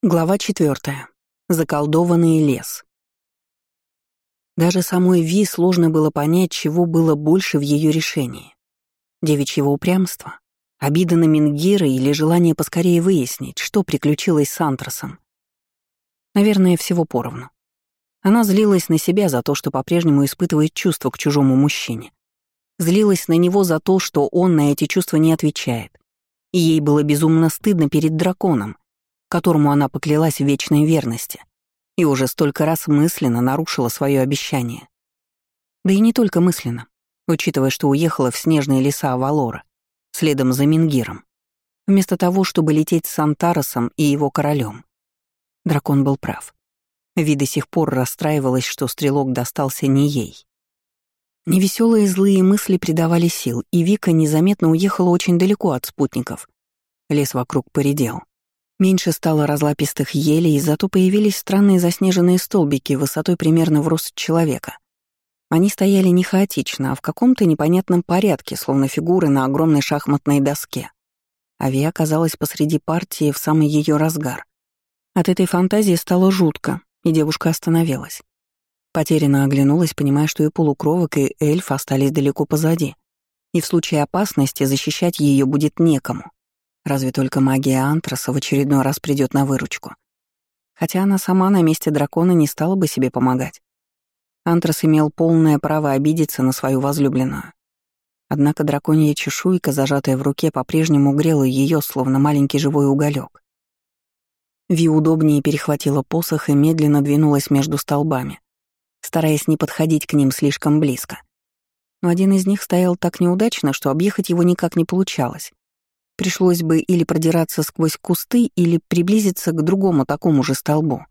Глава четвертая. Заколдованный лес. Даже самой Ви сложно было понять, чего было больше в ее решении. Девичьего упрямства, обида на Мингира или желание поскорее выяснить, что приключилось с Антрасом. Наверное, всего поровну. Она злилась на себя за то, что по-прежнему испытывает чувства к чужому мужчине. Злилась на него за то, что он на эти чувства не отвечает. И ей было безумно стыдно перед драконом, которому она поклялась в вечной верности и уже столько раз мысленно нарушила свое обещание. Да и не только мысленно, учитывая, что уехала в снежные леса Авалора, следом за Мингиром, вместо того, чтобы лететь с Антаросом и его королем. Дракон был прав. Ви до сих пор расстраивалась, что стрелок достался не ей. Невеселые злые мысли придавали сил, и Вика незаметно уехала очень далеко от спутников. Лес вокруг поредел. Меньше стало разлапистых елей, зато появились странные заснеженные столбики высотой примерно в рост человека. Они стояли не хаотично, а в каком-то непонятном порядке, словно фигуры на огромной шахматной доске. Ави оказалась посреди партии в самый ее разгар. От этой фантазии стало жутко, и девушка остановилась. Потерянно оглянулась, понимая, что и полукровок, и эльф остались далеко позади, и в случае опасности защищать ее будет некому. Разве только магия Антраса в очередной раз придет на выручку. Хотя она сама на месте дракона не стала бы себе помогать. Антрас имел полное право обидеться на свою возлюбленную. Однако драконья чешуйка, зажатая в руке, по-прежнему грела ее, словно маленький живой уголек. Ви удобнее перехватила посох и медленно двинулась между столбами, стараясь не подходить к ним слишком близко. Но один из них стоял так неудачно, что объехать его никак не получалось. Пришлось бы или продираться сквозь кусты, или приблизиться к другому такому же столбу.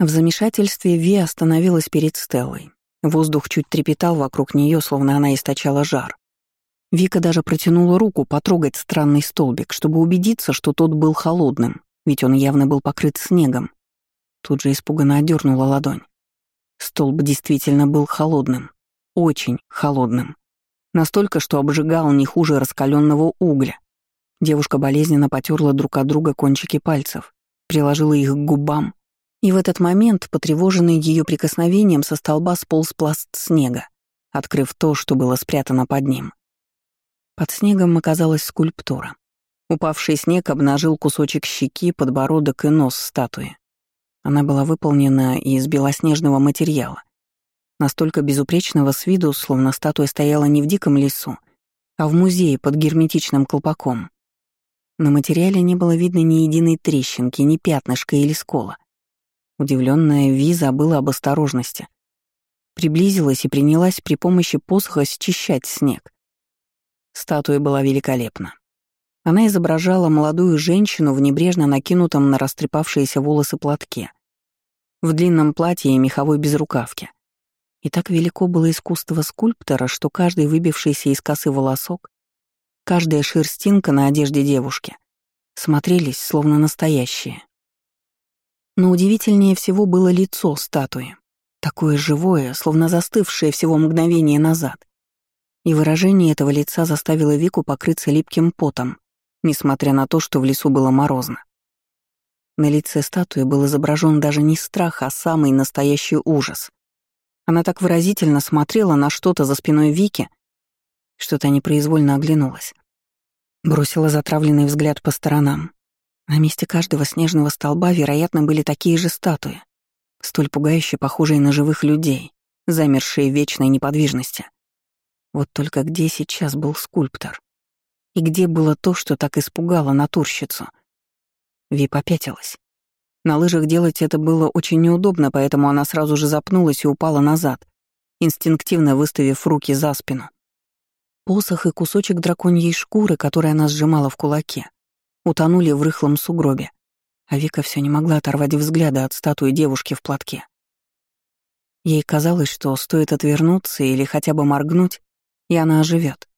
В замешательстве Ви остановилась перед Стеллой. Воздух чуть трепетал вокруг нее, словно она источала жар. Вика даже протянула руку потрогать странный столбик, чтобы убедиться, что тот был холодным, ведь он явно был покрыт снегом. Тут же испуганно отдернула ладонь. Столб действительно был холодным. Очень холодным. Настолько, что обжигал не хуже раскаленного угля. Девушка болезненно потерла друг от друга кончики пальцев, приложила их к губам, и в этот момент, потревоженный ее прикосновением, со столба сполз пласт снега, открыв то, что было спрятано под ним. Под снегом оказалась скульптура. Упавший снег обнажил кусочек щеки, подбородок и нос статуи. Она была выполнена из белоснежного материала, настолько безупречного с виду, словно статуя стояла не в диком лесу, а в музее под герметичным колпаком. На материале не было видно ни единой трещинки, ни пятнышка или скола. Удивленная Ви забыла об осторожности. Приблизилась и принялась при помощи посоха счищать снег. Статуя была великолепна. Она изображала молодую женщину в небрежно накинутом на растрепавшиеся волосы платке, в длинном платье и меховой безрукавке. И так велико было искусство скульптора, что каждый выбившийся из косы волосок, каждая шерстинка на одежде девушки смотрелись словно настоящие. Но удивительнее всего было лицо статуи, такое живое, словно застывшее всего мгновение назад. И выражение этого лица заставило Вику покрыться липким потом, несмотря на то, что в лесу было морозно. На лице статуи был изображен даже не страх, а самый настоящий ужас. Она так выразительно смотрела на что-то за спиной Вики, что-то непроизвольно оглянулась. Бросила затравленный взгляд по сторонам. На месте каждого снежного столба, вероятно, были такие же статуи, столь пугающе похожие на живых людей, замершие в вечной неподвижности. Вот только где сейчас был скульптор? И где было то, что так испугало натурщицу? Ви попятилась. На лыжах делать это было очень неудобно, поэтому она сразу же запнулась и упала назад, инстинктивно выставив руки за спину. Посох и кусочек драконьей шкуры, который она сжимала в кулаке, утонули в рыхлом сугробе, а Вика все не могла оторвать взгляда от статуи девушки в платке. Ей казалось, что стоит отвернуться или хотя бы моргнуть, и она оживет.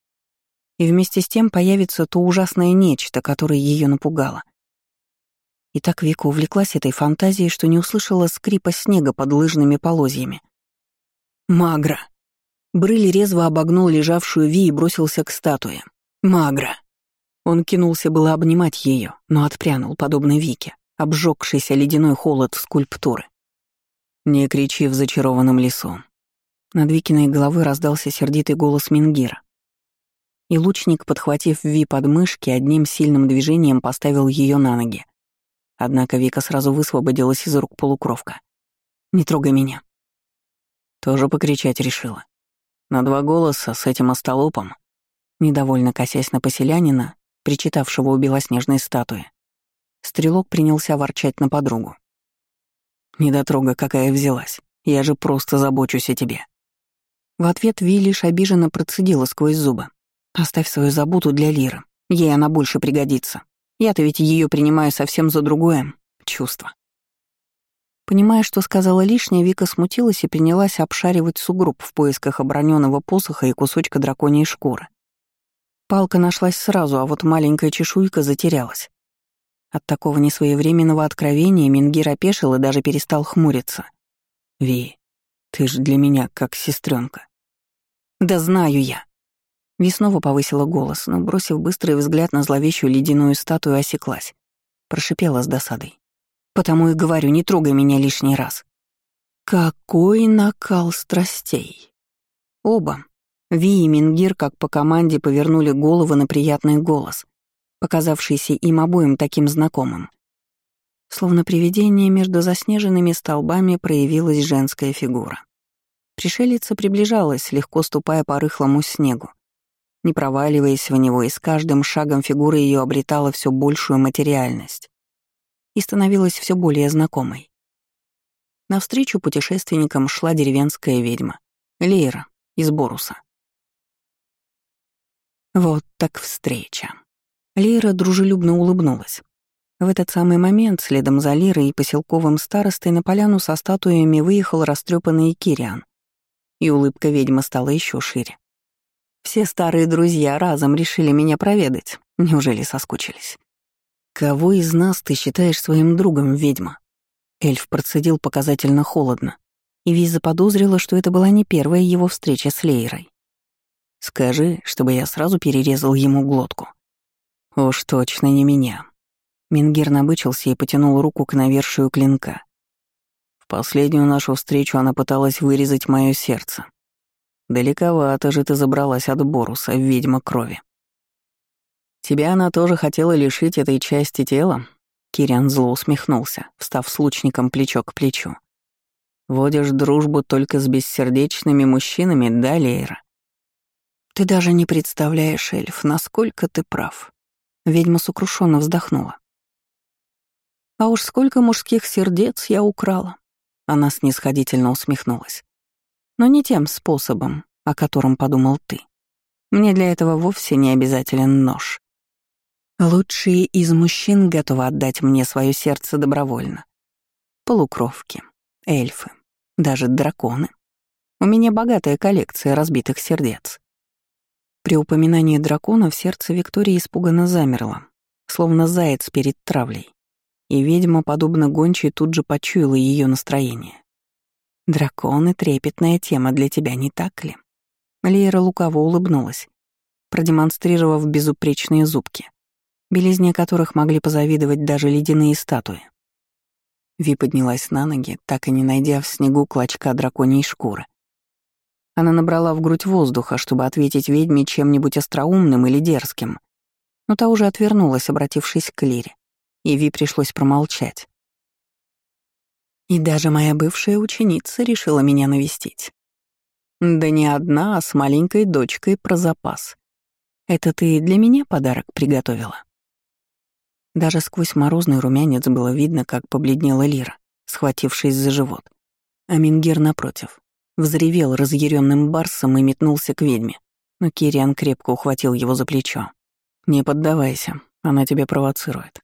И вместе с тем появится то ужасное нечто, которое ее напугало. И так Вика увлеклась этой фантазией, что не услышала скрипа снега под лыжными полозьями. «Магра!» Брыль резво обогнул лежавшую Ви и бросился к статуе. «Магра!» Он кинулся было обнимать ее, но отпрянул, подобно Вике, обжегшийся ледяной холод скульптуры. «Не кричи в зачарованном лесу». Над Викиной головы раздался сердитый голос Мингира. И лучник, подхватив Ви под мышки, одним сильным движением поставил ее на ноги. Однако Вика сразу высвободилась из рук полукровка. «Не трогай меня». Тоже покричать решила. На два голоса с этим остолопом, недовольно косясь на поселянина, причитавшего у белоснежной статуи, стрелок принялся ворчать на подругу. Недотрога какая взялась. Я же просто забочусь о тебе. В ответ Ви лишь обиженно процедила сквозь зубы. Оставь свою заботу для Лиры. Ей она больше пригодится. Я-то ведь ее принимаю совсем за другое чувство. Понимая, что сказала лишнее, Вика смутилась и принялась обшаривать сугроб в поисках оброненного посоха и кусочка драконьей шкуры. Палка нашлась сразу, а вот маленькая чешуйка затерялась. От такого несвоевременного откровения Мингир опешил и даже перестал хмуриться. «Ви, ты ж для меня как сестренка. «Да знаю я!» Ви снова повысила голос, но, бросив быстрый взгляд на зловещую ледяную статую, осеклась. Прошипела с досадой. «Потому и говорю, не трогай меня лишний раз». Какой накал страстей! Оба, Ви и Мингир, как по команде, повернули головы на приятный голос, показавшийся им обоим таким знакомым. Словно привидение между заснеженными столбами проявилась женская фигура. Пришелица приближалась, легко ступая по рыхлому снегу, не проваливаясь в него, и с каждым шагом фигура ее обретала все большую материальность и становилась все более знакомой. Навстречу путешественникам шла деревенская ведьма, Лейра из Боруса. Вот так встреча. Лира дружелюбно улыбнулась. В этот самый момент, следом за Лирой и поселковым старостой, на поляну со статуями выехал растрепанный Кириан. И улыбка ведьмы стала еще шире. Все старые друзья разом решили меня проведать. Неужели соскучились? «Кого из нас ты считаешь своим другом, ведьма?» Эльф процедил показательно холодно, и Виза подозрила, что это была не первая его встреча с Лейрой. «Скажи, чтобы я сразу перерезал ему глотку». Уж точно не меня. Мингер набычился и потянул руку к навершию клинка. В последнюю нашу встречу она пыталась вырезать мое сердце. Далековато же ты забралась от Боруса, ведьма крови. Тебя она тоже хотела лишить этой части тела? Кириан зло усмехнулся, встав с лучником плечо к плечу. Водишь дружбу только с бессердечными мужчинами, да, Лейра? Ты даже не представляешь, эльф, насколько ты прав. Ведьма сокрушенно вздохнула. «А уж сколько мужских сердец я украла!» Она снисходительно усмехнулась. «Но не тем способом, о котором подумал ты. Мне для этого вовсе не обязателен нож. Лучшие из мужчин готовы отдать мне свое сердце добровольно. Полукровки, эльфы, даже драконы. У меня богатая коллекция разбитых сердец. При упоминании дракона в сердце Виктории испуганно замерло, словно заяц перед травлей. И ведьма, подобно гончей, тут же почуяла ее настроение. «Драконы — трепетная тема для тебя, не так ли?» Лейра лукаво улыбнулась, продемонстрировав безупречные зубки, белизне которых могли позавидовать даже ледяные статуи. Ви поднялась на ноги, так и не найдя в снегу клочка драконьей шкуры. Она набрала в грудь воздуха, чтобы ответить ведьме чем-нибудь остроумным или дерзким. Но та уже отвернулась, обратившись к Лире. И Ви пришлось промолчать. И даже моя бывшая ученица решила меня навестить. Да не одна, а с маленькой дочкой про запас. Это ты для меня подарок приготовила? Даже сквозь морозный румянец было видно, как побледнела Лира, схватившись за живот. А Мингер, напротив, Взревел разъяренным барсом и метнулся к ведьме, но Кириан крепко ухватил его за плечо. «Не поддавайся, она тебя провоцирует.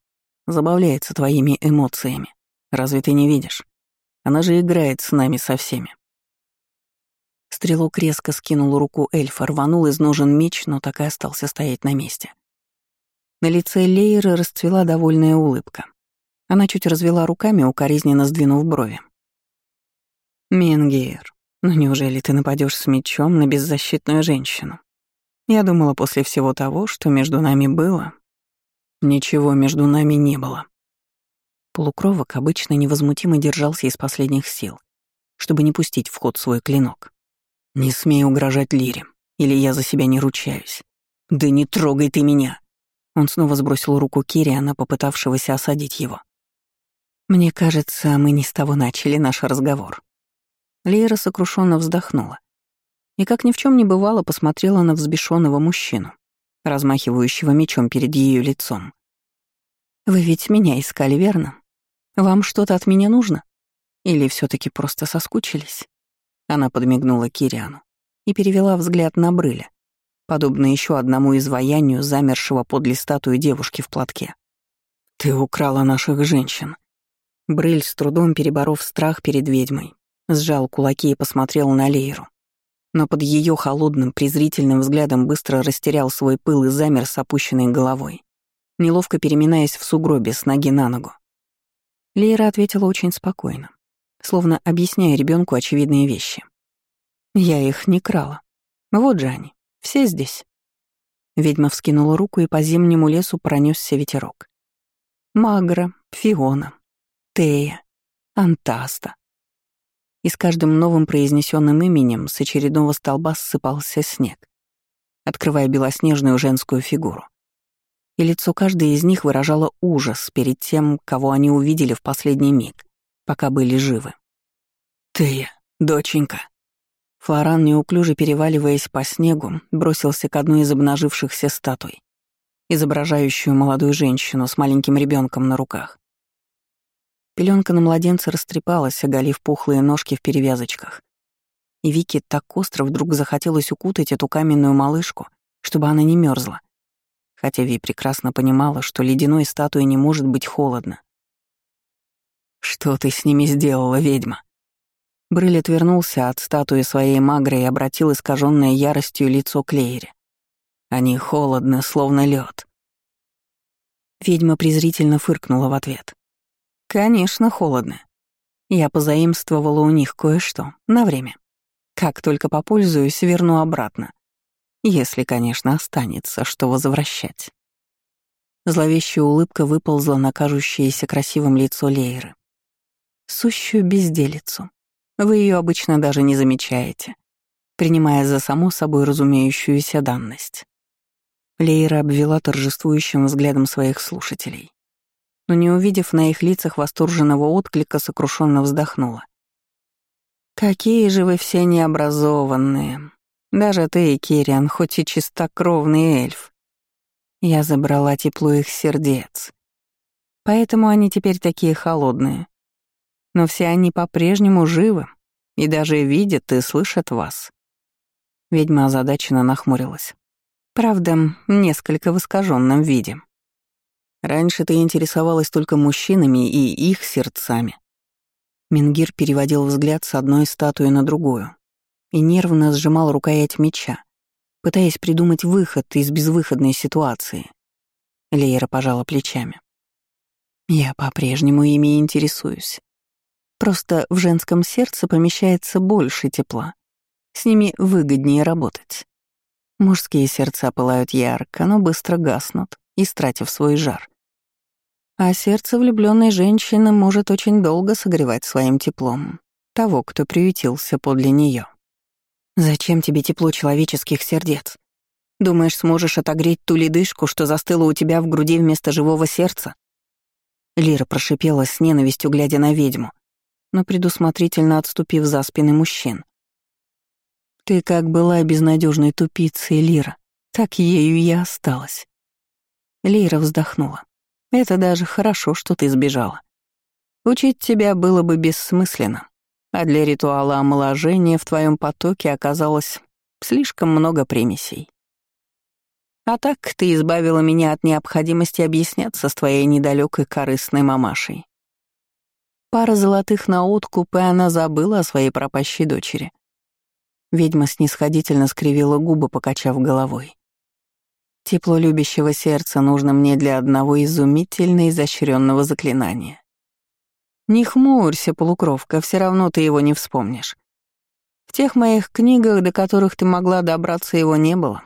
Забавляется твоими эмоциями. Разве ты не видишь? Она же играет с нами со всеми». Стрелок резко скинул руку эльфа, рванул из ножен меч, но так и остался стоять на месте. На лице Лейры расцвела довольная улыбка. Она чуть развела руками, укоризненно сдвинув брови. «Менгейр, но неужели ты нападешь с мечом на беззащитную женщину? Я думала, после всего того, что между нами было, ничего между нами не было. Полукровок обычно невозмутимо держался из последних сил, чтобы не пустить в ход свой клинок. «Не смей угрожать Лире, или я за себя не ручаюсь. Да не трогай ты меня!» Он снова сбросил руку Кириана, попытавшегося осадить его. «Мне кажется, мы не с того начали наш разговор». Лира сокрушенно вздохнула и, как ни в чем не бывало, посмотрела на взбешенного мужчину, размахивающего мечом перед ее лицом. «Вы ведь меня искали, верно? Вам что-то от меня нужно? Или все таки просто соскучились?» Она подмигнула Кириану и перевела взгляд на Брыля, подобно еще одному изваянию замершего подле статуи девушки в платке. «Ты украла наших женщин», Брыль, с трудом переборов страх перед ведьмой, сжал кулаки и посмотрел на Лейру. Но под ее холодным, презрительным взглядом быстро растерял свой пыл и замер с опущенной головой, неловко переминаясь в сугробе с ноги на ногу. Лейра ответила очень спокойно, словно объясняя ребенку очевидные вещи. «Я их не крала. Вот же они, все здесь». Ведьма вскинула руку, и по зимнему лесу пронесся ветерок. Магра, Фиона, Тея, Антаста. И с каждым новым произнесенным именем с очередного столба ссыпался снег, открывая белоснежную женскую фигуру. И лицо каждой из них выражало ужас перед тем, кого они увидели в последний миг, пока были живы. «Тея, доченька!» Флоран, неуклюже переваливаясь по снегу, бросился к одной из обнажившихся статуй, изображающую молодую женщину с маленьким ребенком на руках. Пеленка на младенца растрепалась, оголив пухлые ножки в перевязочках. И Вике так остро вдруг захотелось укутать эту каменную малышку, чтобы она не мерзла. Хотя Ви прекрасно понимала, что ледяной статуе не может быть холодно. «Что ты с ними сделала, ведьма?» Брыль отвернулся от статуи своей магры и обратил искаженное яростью лицо к Лейре. Они холодны, словно лед. Ведьма презрительно фыркнула в ответ. Конечно, холодно. Я позаимствовала у них кое-что на время. Как только попользуюсь, верну обратно. Если, конечно, останется, что возвращать. Зловещая улыбка выползла на кажущееся красивым лицо Лейры. Сущую безделицу. Вы ее обычно даже не замечаете, принимая за само собой разумеющуюся данность. Лейра обвела торжествующим взглядом своих слушателей но не увидев на их лицах восторженного отклика, сокрушенно вздохнула. «Какие же вы все необразованные! Даже ты, Кириан, хоть и чистокровный эльф. Я забрала тепло их сердец. Поэтому они теперь такие холодные. Но все они по-прежнему живы и даже видят и слышат вас». Ведьма озадаченно нахмурилась. Правда, несколько в виде. Раньше ты интересовалась только мужчинами и их сердцами. Мингир переводил взгляд с одной статуи на другую и нервно сжимал рукоять меча, пытаясь придумать выход из безвыходной ситуации. Лейра пожала плечами. Я по-прежнему ими интересуюсь. Просто в женском сердце помещается больше тепла. С ними выгоднее работать. Мужские сердца пылают ярко, но быстро гаснут истратив свой жар. А сердце влюбленной женщины может очень долго согревать своим теплом того, кто приютился подле нее. Зачем тебе тепло человеческих сердец? Думаешь, сможешь отогреть ту ледышку, что застыла у тебя в груди вместо живого сердца? Лира прошипела с ненавистью, глядя на ведьму, но предусмотрительно отступив за спины мужчин. Ты как была безнадежной тупицей, Лира, так ею и осталась. Лейра вздохнула. «Это даже хорошо, что ты сбежала. Учить тебя было бы бессмысленно, а для ритуала омоложения в твоем потоке оказалось слишком много примесей. А так ты избавила меня от необходимости объясняться с твоей недалекой корыстной мамашей. Пара золотых на откуп, и она забыла о своей пропащей дочери. Ведьма снисходительно скривила губы, покачав головой. Тепло любящего сердца нужно мне для одного изумительно изощренного заклинания. Не хмурься, полукровка, все равно ты его не вспомнишь. В тех моих книгах, до которых ты могла добраться, его не было.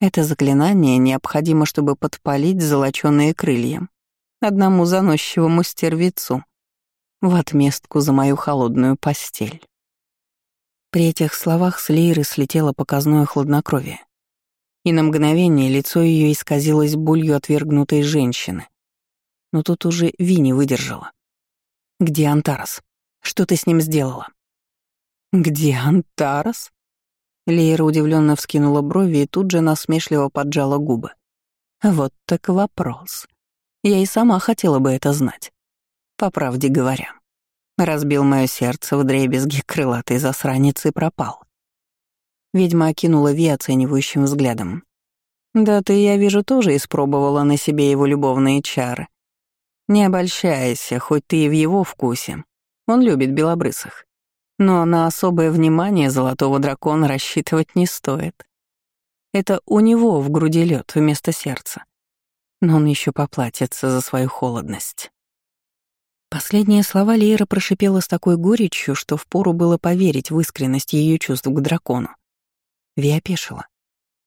Это заклинание необходимо, чтобы подпалить золочёные крылья одному заносчивому стервицу в отместку за мою холодную постель. При этих словах с Лейры слетело показное хладнокровие. И на мгновение лицо ее исказилось болью отвергнутой женщины. Но тут уже Ви выдержала. «Где Антарас? Что ты с ним сделала?» «Где Антарас?» Лейра удивленно вскинула брови и тут же насмешливо поджала губы. «Вот так вопрос. Я и сама хотела бы это знать. По правде говоря. Разбил мое сердце в дребезги крылатый засранец и пропал. Ведьма окинула Ви оценивающим взглядом. «Да ты, я вижу, тоже испробовала на себе его любовные чары. Не обольщайся, хоть ты и в его вкусе. Он любит белобрысых. Но на особое внимание золотого дракона рассчитывать не стоит. Это у него в груди лед вместо сердца. Но он еще поплатится за свою холодность. Последние слова Лейра прошипела с такой горечью, что впору было поверить в искренность ее чувств к дракону. Ви опешила.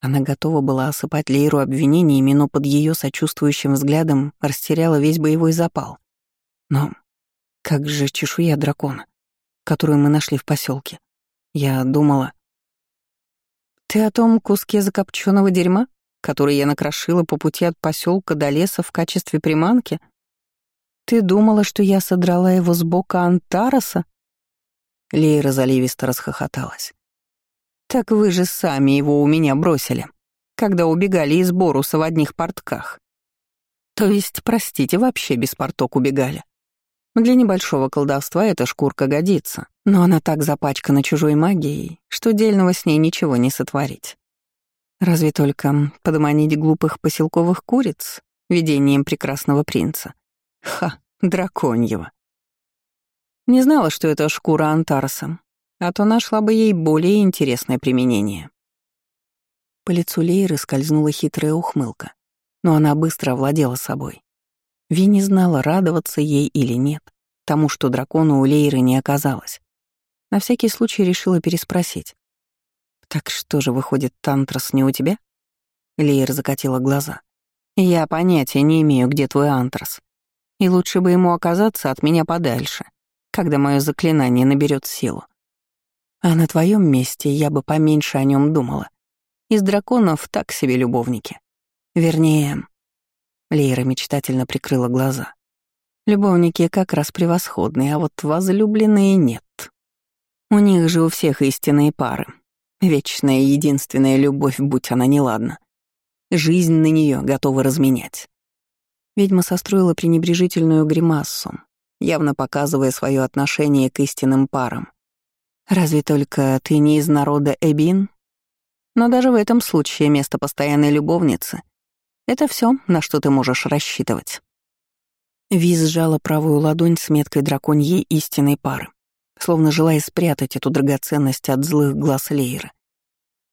Она готова была осыпать Лейру обвинениями, но под ее сочувствующим взглядом растеряла весь боевой запал. Но как же чешуя дракона? которую мы нашли в поселке. Я думала... Ты о том куске закопченного дерьма, который я накрошила по пути от поселка до леса в качестве приманки? Ты думала, что я содрала его с бока Антараса? Лейра заливисто расхохоталась. Так вы же сами его у меня бросили, когда убегали из Боруса в одних портках. То есть, простите, вообще без порток убегали. Для небольшого колдовства эта шкурка годится, но она так запачкана чужой магией, что дельного с ней ничего не сотворить. Разве только подманить глупых поселковых куриц видением прекрасного принца. Ха, драконьего. Не знала, что это шкура Антарса, а то нашла бы ей более интересное применение. По лицу Лейры скользнула хитрая ухмылка, но она быстро овладела собой. Ви не знала, радоваться ей или нет, тому, что дракона у Лейры не оказалось. На всякий случай решила переспросить. «Так что же, выходит, Тантрас не у тебя?» Лейра закатила глаза. «Я понятия не имею, где твой Антрас. И лучше бы ему оказаться от меня подальше, когда мое заклинание наберет силу. А на твоем месте я бы поменьше о нем думала. Из драконов так себе любовники. Вернее, Лейра мечтательно прикрыла глаза. Любовники как раз превосходные, а вот возлюбленные нет. У них же у всех истинные пары. Вечная единственная любовь, будь она неладна. Жизнь на нее готова разменять. Ведьма состроила пренебрежительную гримассу, явно показывая свое отношение к истинным парам. «Разве только ты не из народа Эбин? Но даже в этом случае место постоянной любовницы это все, на что ты можешь рассчитывать. Виз сжала правую ладонь с меткой драконьей истинной пары, словно желая спрятать эту драгоценность от злых глаз Лейры.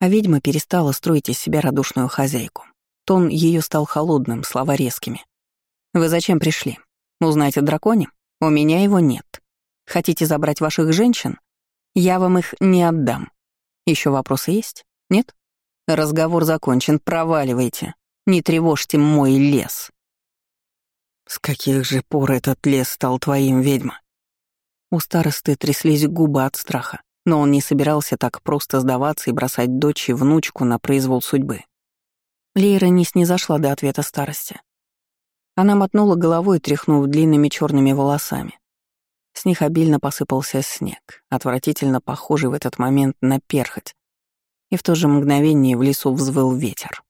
А ведьма перестала строить из себя радушную хозяйку. Тон ее стал холодным, слова резкими. «Вы зачем пришли? Узнать о драконе? У меня его нет. Хотите забрать ваших женщин? Я вам их не отдам. Еще вопросы есть? Нет? Разговор закончен, проваливайте. Не тревожьте мой лес. С каких же пор этот лес стал твоим, ведьма? У старосты тряслись губы от страха, но он не собирался так просто сдаваться и бросать дочь и внучку на произвол судьбы. Лейра не снизошла до ответа старости. Она мотнула головой, тряхнув длинными черными волосами. С них обильно посыпался снег, отвратительно похожий в этот момент на перхоть. И в то же мгновение в лесу взвыл ветер.